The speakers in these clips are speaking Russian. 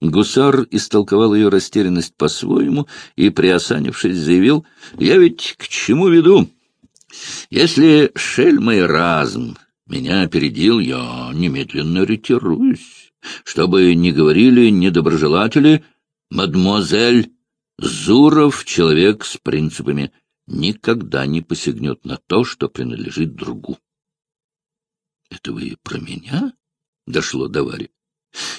Гусар истолковал ее растерянность по-своему и, приосанившись, заявил, «Я ведь к чему веду? Если шельмый разм меня опередил, я немедленно ретируюсь. Чтобы не говорили недоброжелатели, мадемуазель Зуров — человек с принципами, никогда не посягнет на то, что принадлежит другу. — Это вы про меня? — дошло до Вари. —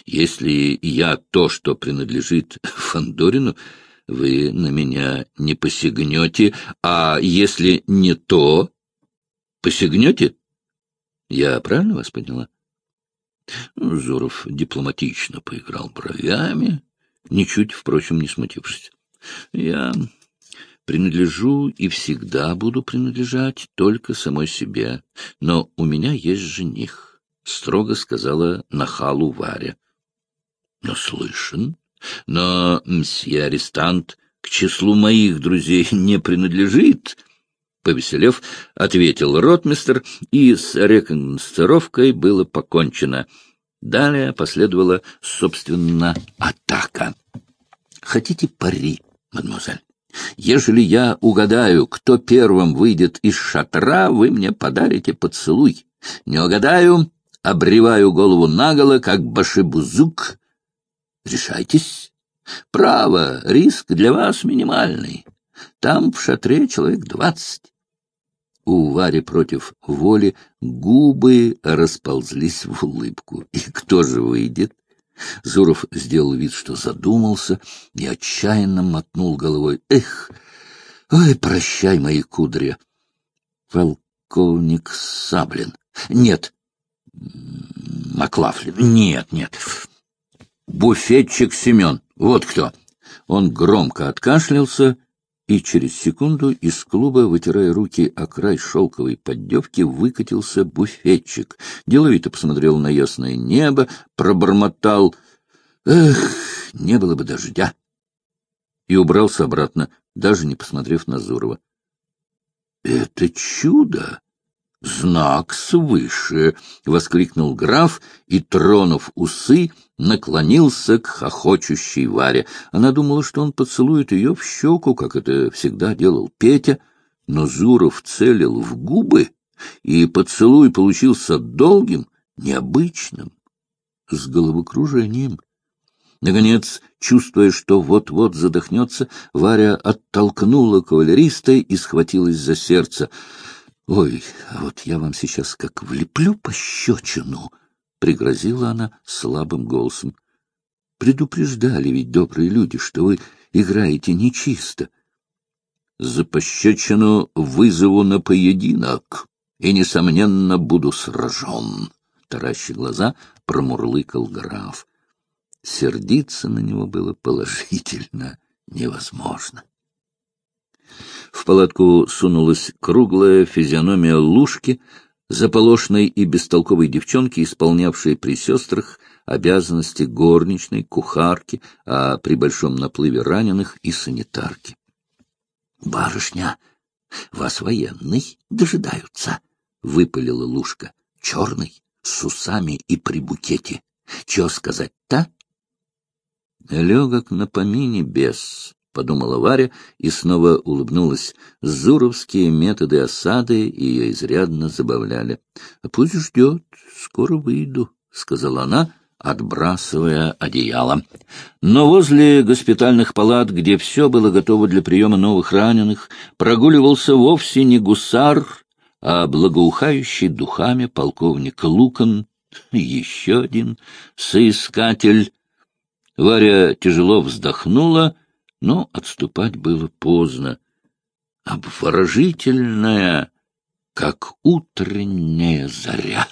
Если я то, что принадлежит Фандорину, вы на меня не посягнете, а если не то, посягнете? Я правильно вас поняла? Зуров дипломатично поиграл бровями, ничуть, впрочем, не смутившись. Я принадлежу и всегда буду принадлежать только самой себе, но у меня есть жених, — строго сказала нахалу Варя. — Наслышан, но мсье арестант к числу моих друзей не принадлежит, — повеселев, ответил ротмистер, и с реконсцировкой было покончено. Далее последовала, собственно, атака. — Хотите пари, мадемуазель? Ежели я угадаю, кто первым выйдет из шатра, вы мне подарите поцелуй. Не угадаю, обреваю голову наголо, как башибузук. Решайтесь. Право, риск для вас минимальный. Там в шатре человек двадцать. У Вари против воли губы расползлись в улыбку. И кто же выйдет? Зуров сделал вид, что задумался, и отчаянно мотнул головой. «Эх! Ой, прощай, мои кудри!» «Полковник Саблин!» «Нет!» «Маклафлин!» «Нет, нет!» «Буфетчик Семен!» «Вот кто!» Он громко откашлялся и через секунду из клуба, вытирая руки о край шелковой поддевки, выкатился буфетчик. Деловито посмотрел на ясное небо, пробормотал «Эх, не было бы дождя!» и убрался обратно, даже не посмотрев на Зурова. «Это чудо!» «Знак свыше!» — воскликнул граф и, тронув усы, наклонился к хохочущей Варе. Она думала, что он поцелует ее в щеку, как это всегда делал Петя, но Зуров целил в губы, и поцелуй получился долгим, необычным, с головокружением. Наконец, чувствуя, что вот-вот задохнется, Варя оттолкнула кавалериста и схватилась за сердце — Ой, а вот я вам сейчас как влеплю пощечину, — пригрозила она слабым голосом. Предупреждали ведь добрые люди, что вы играете нечисто. За пощечину вызову на поединок, и, несомненно, буду сражен. Таращи глаза промурлыкал граф. Сердиться на него было положительно невозможно. Палатку сунулась круглая физиономия лужки, заполошной и бестолковой девчонки, исполнявшей при сестрах обязанности горничной, кухарки, а при большом наплыве раненых и санитарки. — Барышня, вас военный дожидаются, — выпалила лужка, — черный, с усами и при букете. Чего сказать-то? Легок на помине без, — подумала Варя и снова улыбнулась. Зуровские методы осады ее изрядно забавляли. — Пусть ждет, скоро выйду, — сказала она, отбрасывая одеяло. Но возле госпитальных палат, где все было готово для приема новых раненых, прогуливался вовсе не гусар, а благоухающий духами полковник Лукан, еще один соискатель. Варя тяжело вздохнула — но отступать было поздно. Обворожительная, как утренняя заря.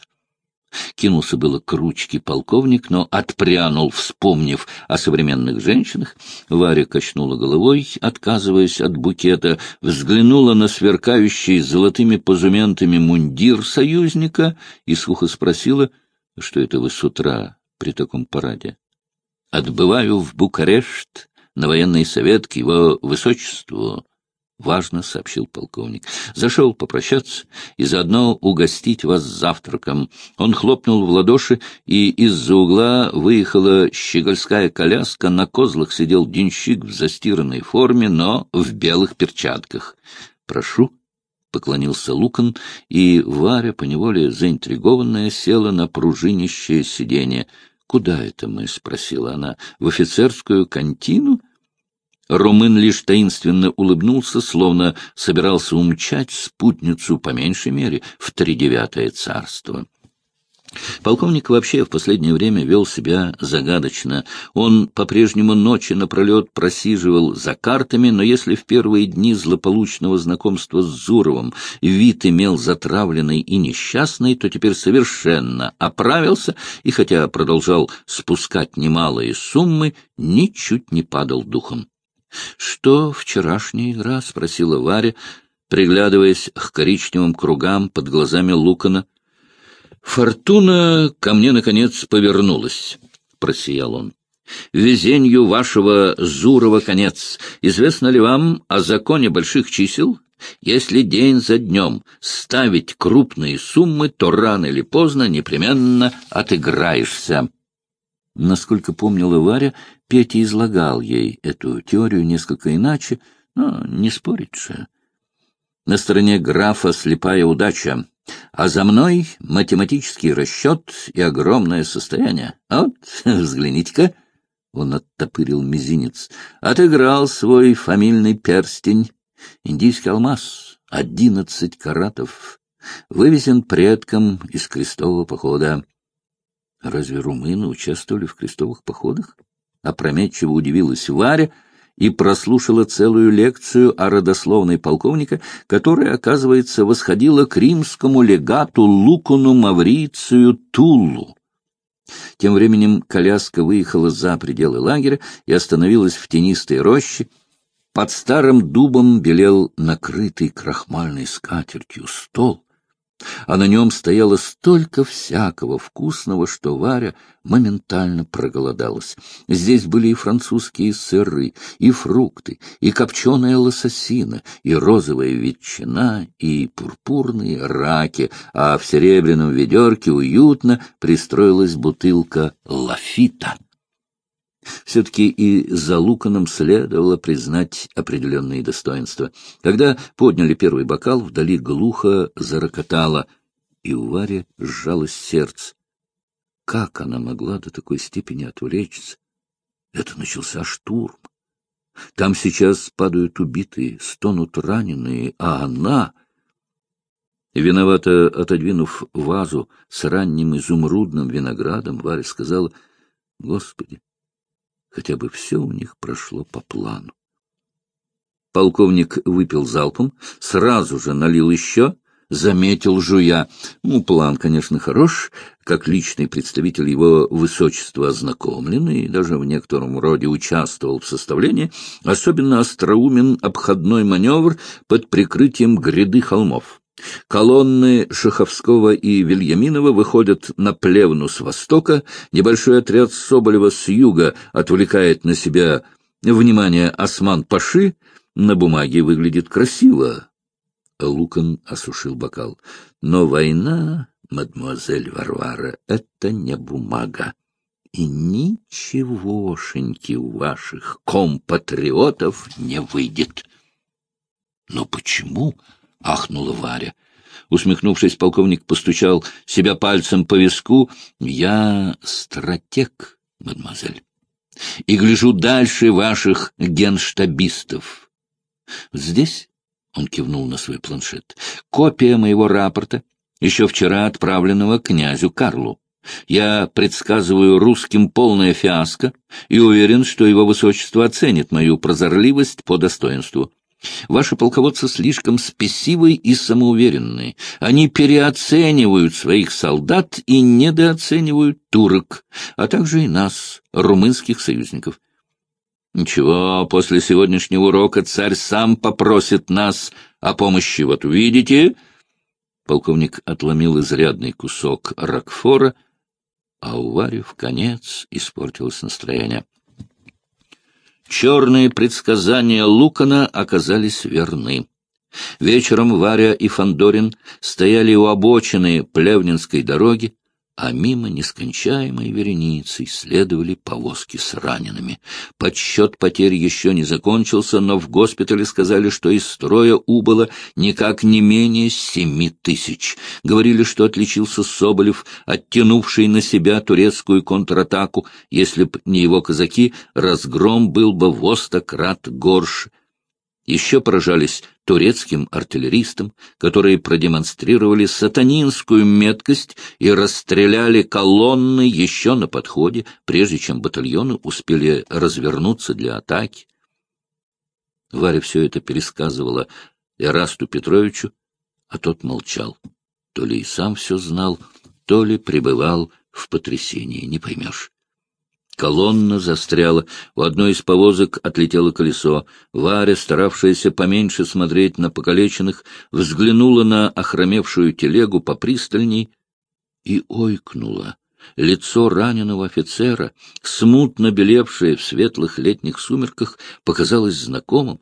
Кинулся было к ручке полковник, но отпрянул, вспомнив о современных женщинах. Варя качнула головой, отказываясь от букета, взглянула на сверкающий золотыми позументами мундир союзника и сухо спросила, что это вы с утра при таком параде. — Отбываю в Букарешт на военный совет к его высочеству. — важно сообщил полковник. «Зашел попрощаться и заодно угостить вас завтраком». Он хлопнул в ладоши, и из-за угла выехала щегольская коляска. На козлах сидел денщик в застиранной форме, но в белых перчатках. «Прошу», — поклонился Лукан, и Варя, поневоле заинтригованная, села на пружинищее сиденье. «Куда это мы?» — спросила она. «В офицерскую контину?» Румын лишь таинственно улыбнулся, словно собирался умчать спутницу, по меньшей мере, в тридевятое царство. Полковник вообще в последнее время вел себя загадочно. Он по-прежнему ночи напролет просиживал за картами, но если в первые дни злополучного знакомства с Зуровым вид имел затравленный и несчастный, то теперь совершенно оправился и, хотя продолжал спускать немалые суммы, ничуть не падал духом. — Что вчерашняя игра? — спросила Варя, приглядываясь к коричневым кругам под глазами Лукана. — Фортуна ко мне, наконец, повернулась, — просиял он. — Везенью вашего Зурова конец. Известно ли вам о законе больших чисел? Если день за днем ставить крупные суммы, то рано или поздно непременно отыграешься. Насколько помнила Варя, Петя излагал ей эту теорию несколько иначе, но не спорить же. На стороне графа слепая удача, а за мной математический расчет и огромное состояние. Вот, взгляните-ка, он оттопырил мизинец, отыграл свой фамильный перстень, индийский алмаз, одиннадцать каратов, вывезен предком из крестового похода. Разве румыны участвовали в крестовых походах? Опрометчиво удивилась Варя и прослушала целую лекцию о родословной полковника, которая, оказывается, восходила к римскому легату Лукуну Маврицию Туллу. Тем временем коляска выехала за пределы лагеря и остановилась в тенистой роще. Под старым дубом белел накрытый крахмальной скатертью стол а на нем стояло столько всякого вкусного, что Варя моментально проголодалась. Здесь были и французские сыры, и фрукты, и копченая лососина, и розовая ветчина, и пурпурные раки, а в серебряном ведерке уютно пристроилась бутылка лафита. Все-таки и за Луканом следовало признать определенные достоинства. Когда подняли первый бокал, вдали глухо зарокотало, и у Вари сжалось сердце. Как она могла до такой степени отвлечься? Это начался штурм. Там сейчас падают убитые, стонут раненые, а она... Виновато отодвинув вазу с ранним изумрудным виноградом, Варя сказала, «Господи, хотя бы все у них прошло по плану. Полковник выпил залпом, сразу же налил еще, заметил жуя. Ну, план, конечно, хорош, как личный представитель его высочества ознакомлен и даже в некотором роде участвовал в составлении, особенно остроумен обходной маневр под прикрытием гряды холмов. Колонны Шаховского и Вильяминова выходят на плевну с востока, небольшой отряд Соболева с юга отвлекает на себя внимание Осман-Паши, на бумаге выглядит красиво. Лукан осушил бокал. Но война, мадемуазель Варвара, это не бумага. И ничегошеньки у ваших компатриотов не выйдет. Но почему? — ахнула Варя. Усмехнувшись, полковник постучал себя пальцем по виску. — Я стратег, мадемуазель, и гляжу дальше ваших генштабистов. Здесь, — он кивнул на свой планшет, — копия моего рапорта, еще вчера отправленного князю Карлу. Я предсказываю русским полное фиаско и уверен, что его высочество оценит мою прозорливость по достоинству. Ваши полководцы слишком спесивы и самоуверенные. Они переоценивают своих солдат и недооценивают турок, а также и нас, румынских союзников. Ничего, после сегодняшнего урока царь сам попросит нас о помощи. Вот увидите. Полковник отломил изрядный кусок ракфора, а у Вари в конец испортилось настроение. Черные предсказания Лукана оказались верны. Вечером Варя и Фандорин стояли у обочины Плевнинской дороги, а мимо нескончаемой вереницей следовали повозки с ранеными. Подсчет потерь еще не закончился, но в госпитале сказали, что из строя убыло никак не менее семи тысяч. Говорили, что отличился Соболев, оттянувший на себя турецкую контратаку. Если б не его казаки, разгром был бы в остократ горше. Еще поражались турецким артиллеристам, которые продемонстрировали сатанинскую меткость и расстреляли колонны еще на подходе, прежде чем батальоны успели развернуться для атаки. Варя все это пересказывала Эрасту Петровичу, а тот молчал. То ли и сам все знал, то ли пребывал в потрясении, не поймешь. Колонна застряла, у одной из повозок отлетело колесо. Варя, старавшаяся поменьше смотреть на покалеченных, взглянула на охромевшую телегу попристальней и ойкнула. Лицо раненого офицера, смутно белевшее в светлых летних сумерках, показалось знакомым.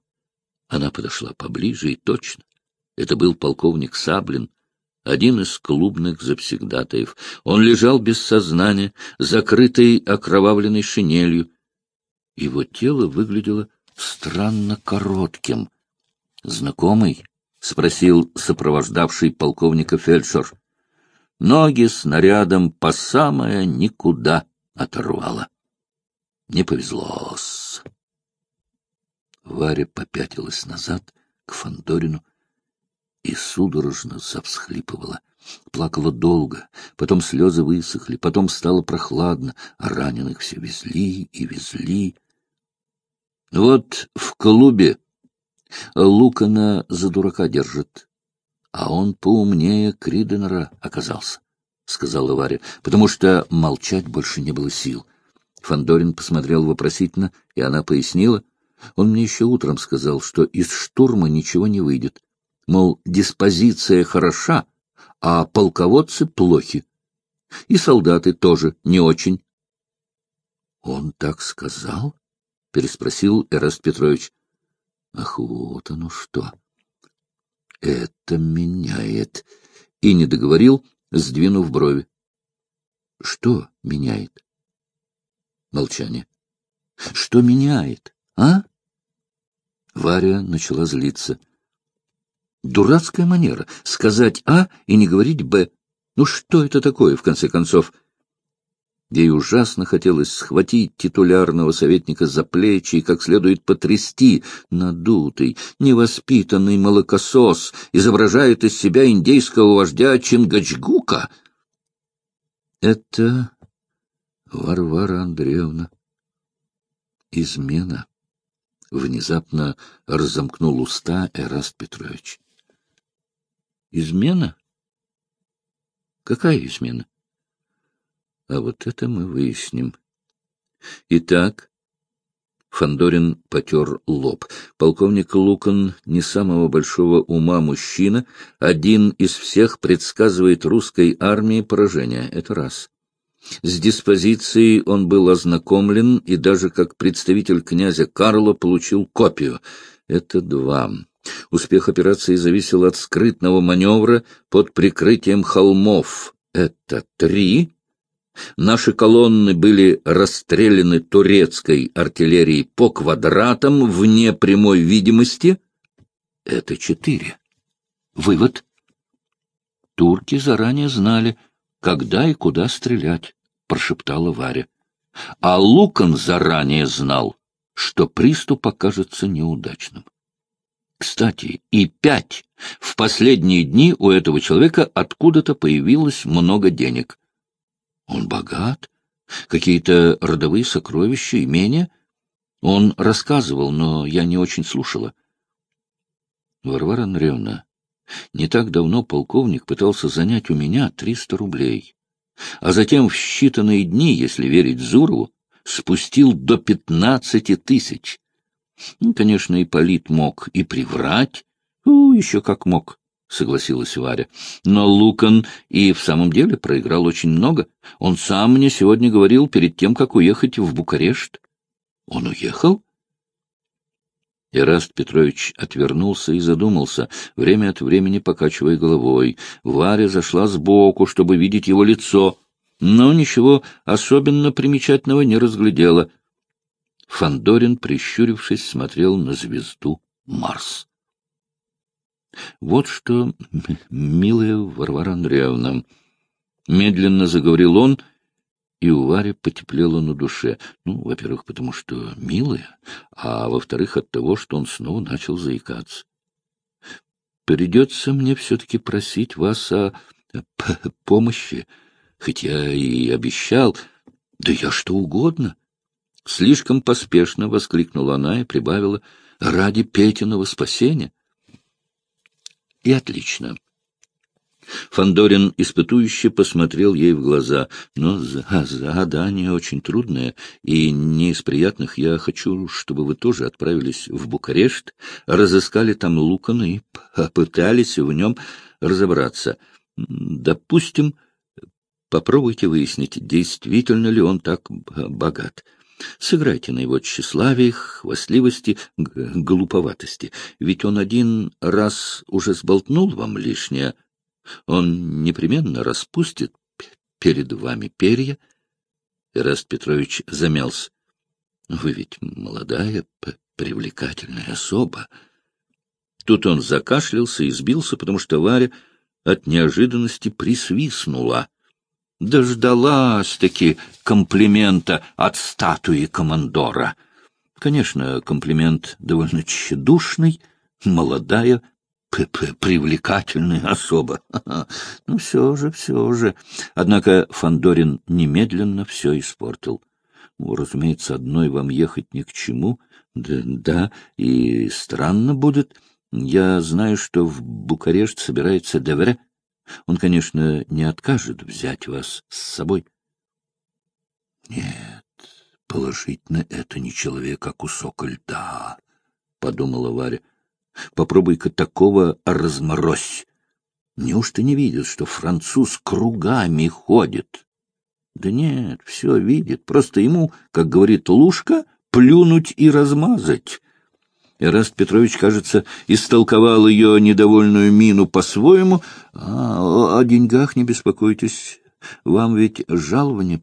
Она подошла поближе и точно. Это был полковник Саблин, один из клубных завсегдатаев. Он лежал без сознания, закрытый окровавленной шинелью. Его тело выглядело странно коротким. «Знакомый?» — спросил сопровождавший полковника фельдшер. Ноги снарядом по самое никуда оторвало. Не повезло-с. Варя попятилась назад к Фандорину и судорожно завсхлипывала. Плакала долго, потом слезы высохли, потом стало прохладно, а раненых все везли и везли. Вот в клубе Лукана за дурака держит, а он поумнее Криденера оказался, — сказала Варя, потому что молчать больше не было сил. Фандорин посмотрел вопросительно, и она пояснила. Он мне еще утром сказал, что из штурма ничего не выйдет мол, диспозиция хороша, а полководцы плохи. И солдаты тоже не очень. — Он так сказал? — переспросил Эраст Петрович. — Ах, вот оно что! Это меняет. И не договорил, сдвинув брови. — Что меняет? Молчание. — Что меняет, а? Варя начала злиться. — Дурацкая манера — сказать «А» и не говорить «Б». Ну что это такое, в конце концов? Ей ужасно хотелось схватить титулярного советника за плечи и как следует потрясти. Надутый, невоспитанный молокосос изображает из себя индейского вождя Чингачгука. Это Варвара Андреевна. Измена. Внезапно разомкнул уста Эраст Петрович. Измена? Какая измена? А вот это мы выясним. Итак, Фандорин потер лоб. Полковник Лукан не самого большого ума мужчина, один из всех предсказывает русской армии поражение. Это раз. С диспозицией он был ознакомлен и даже как представитель князя Карла получил копию. Это два. Успех операции зависел от скрытного маневра под прикрытием холмов. Это три. Наши колонны были расстреляны турецкой артиллерией по квадратам вне прямой видимости. Это четыре. Вывод. Турки заранее знали, когда и куда стрелять, — прошептала Варя. А Лукан заранее знал, что приступ окажется неудачным. Кстати, и пять. В последние дни у этого человека откуда-то появилось много денег. Он богат? Какие-то родовые сокровища, имения? Он рассказывал, но я не очень слушала. Варвара Андреевна, не так давно полковник пытался занять у меня триста рублей, а затем в считанные дни, если верить Зурову, спустил до пятнадцати тысяч. Ну, конечно, Ипполит мог и приврать. Ну, еще как мог, — согласилась Варя. Но Лукан и в самом деле проиграл очень много. Он сам мне сегодня говорил перед тем, как уехать в Букарешт. Он уехал? Ираст Петрович отвернулся и задумался, время от времени покачивая головой. Варя зашла сбоку, чтобы видеть его лицо, но ничего особенно примечательного не разглядела. Фандорин, прищурившись, смотрел на звезду Марс. — Вот что, милая Варвара Андреевна, — медленно заговорил он, — и у Вари потеплело на душе. Ну, во-первых, потому что милая, а во-вторых, от того, что он снова начал заикаться. Придется мне все-таки просить вас о помощи, хоть я и обещал. Да я что угодно. Слишком поспешно воскликнула она и прибавила ради Петиного спасения. И отлично. Фандорин испытующе посмотрел ей в глаза. Но задание очень трудное, и не из приятных. Я хочу, чтобы вы тоже отправились в Букарешт, разыскали там Лукана и попытались в нем разобраться. Допустим, попробуйте выяснить, действительно ли он так богат. Сыграйте на его тщеславии, хвастливости, глуповатости. Ведь он один раз уже сболтнул вам лишнее — он непременно распустит перед вами перья. Эраст Петрович замялся. — Вы ведь молодая, привлекательная особа. Тут он закашлялся и сбился, потому что Варя от неожиданности присвистнула. Дождалась-таки комплимента от статуи командора. Конечно, комплимент довольно тщедушный, молодая, привлекательная особа. Ну, все же, все же. Однако Фандорин немедленно все испортил. Ну, разумеется, одной вам ехать ни к чему. Да, да, и странно будет. Я знаю, что в Букарешт собирается Девре. Он, конечно, не откажет взять вас с собой. Нет, положительно, это не человек, а кусок льда, — подумала Варя. Попробуй-ка такого разморозь. Неужто не видит, что француз кругами ходит? Да нет, все видит. Просто ему, как говорит Лушка, плюнуть и размазать. Эраст Петрович, кажется, истолковал ее недовольную мину по-своему. А, о деньгах не беспокойтесь. Вам ведь жалование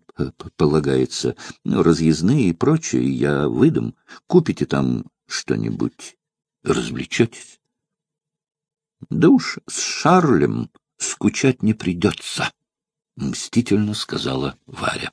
полагается, разъездные и прочее я выдам. Купите там что-нибудь развлечетесь. Да уж с Шарлем скучать не придется, — мстительно сказала Варя.